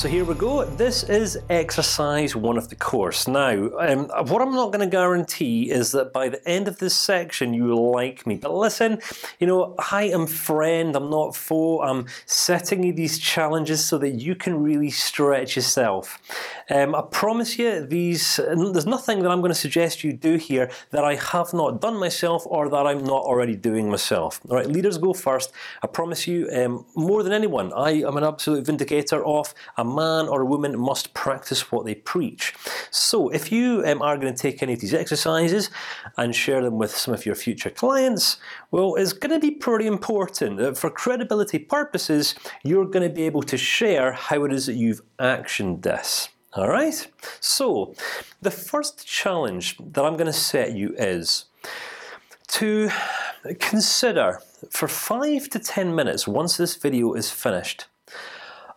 So here we go. This is exercise one of the course. Now, um, what I'm not going to guarantee is that by the end of this section you will like me. But listen, you know, I am friend. I'm not foe. I'm setting you these challenges so that you can really stretch yourself. Um, I promise you, these there's nothing that I'm going to suggest you do here that I have not done myself or that I'm not already doing myself. All right, leaders go first. I promise you, um, more than anyone, I am an absolute vindicator of a man or a woman must practice what they preach. So, if you um, are going to take any of these exercises and share them with some of your future clients, well, it's going to be pretty important that for credibility purposes, you're going to be able to share how it is that you've actioned this. All right. So, the first challenge that I'm going to set you is to consider for five to ten minutes once this video is finished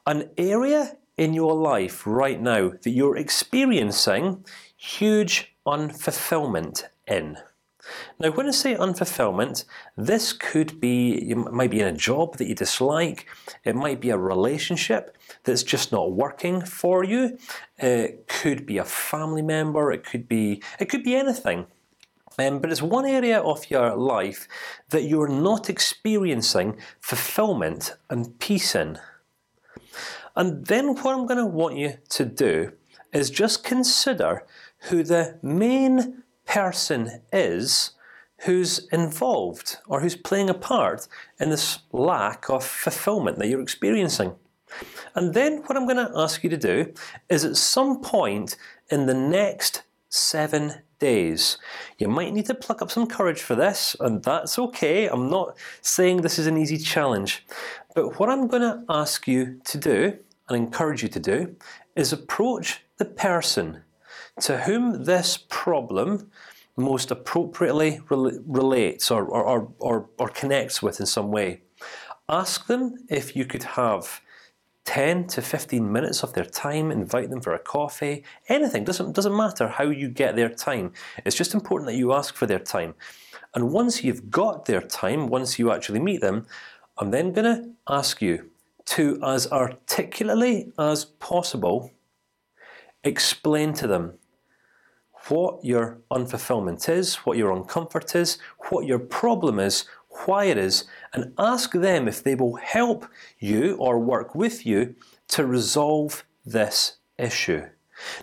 an area in your life right now that you're experiencing huge unfulfillment in. Now, when I say unfulfillment, this could be it might be in a job that you dislike. It might be a relationship that's just not working for you. It could be a family member. It could be it could be anything. Um, but it's one area of your life that you're not experiencing fulfillment and peace in. And then what I'm going to want you to do is just consider who the main person is who's involved or who's playing a part in this lack of fulfillment that you're experiencing. And then what I'm going to ask you to do is at some point in the next seven days. You might need to pluck up some courage for this, and that's okay. I'm not saying this is an easy challenge, but what I'm going to ask you to do and encourage you to do is approach the person to whom this problem most appropriately relates or, or, or, or, connects with in some way. Ask them if you could have 10 to 15 minutes of their time, invite them for a coffee, anything doesn't doesn't matter how you get their time. It's just important that you ask for their time. And once you've got their time, once you actually meet them, I'm then going to ask you to, as articulately as possible, explain to them what your unfulfillment is, what your uncomfort is, what your problem is, why it is, and ask them if they will help you or work with you to resolve this issue.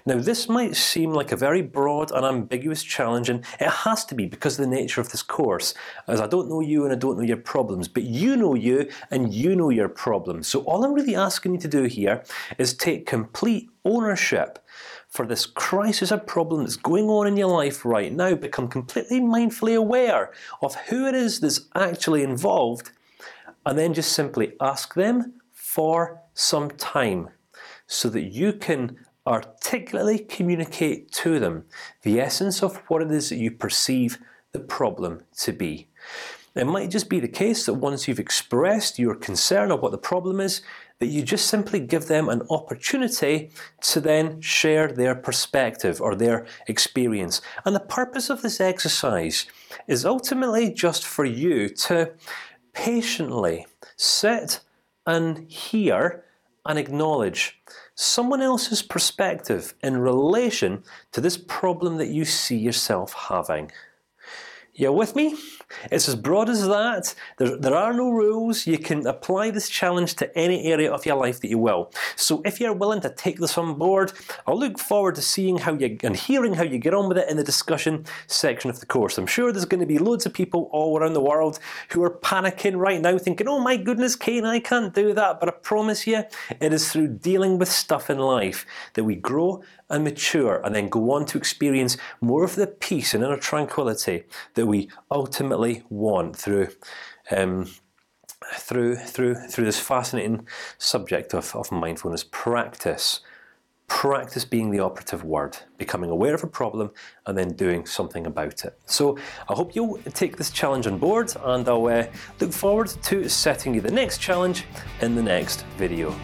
Now, this might seem like a very broad and ambiguous challenge, and it has to be because of the nature of this course. As I don't know you and I don't know your problems, but you know you and you know your problems. So all I'm really asking you to do here is take complete ownership for this crisis or problem that's going on in your life right now. Become completely mindfully aware of who it is that's actually involved, and then just simply ask them for some time, so that you can articulately communicate to them the essence of what it is that you perceive the problem to be. It might just be the case that once you've expressed your concern of what the problem is, that you just simply give them an opportunity to then share their perspective or their experience. And the purpose of this exercise is ultimately just for you to patiently sit and hear and acknowledge someone else's perspective in relation to this problem that you see yourself having. You with me? It's as broad as that. There, there are no rules. You can apply this challenge to any area of your life that you will. So if you're willing to take this on board, I'll look forward to seeing how you and hearing how you get on with it in the discussion section of the course. I'm sure there's going to be loads of people all around the world who are panicking right now, thinking, "Oh my goodness, Kane, I can't do that." But I promise you, it is through dealing with stuff in life that we grow and mature, and then go on to experience more of the peace and inner tranquility that we want through. Um, through through through this fascinating subject of of mindfulness practice, practice being the operative word, becoming aware of a problem and then doing something about it. So I hope you'll take this challenge on board, and I'll uh, look forward to setting you the next challenge in the next video.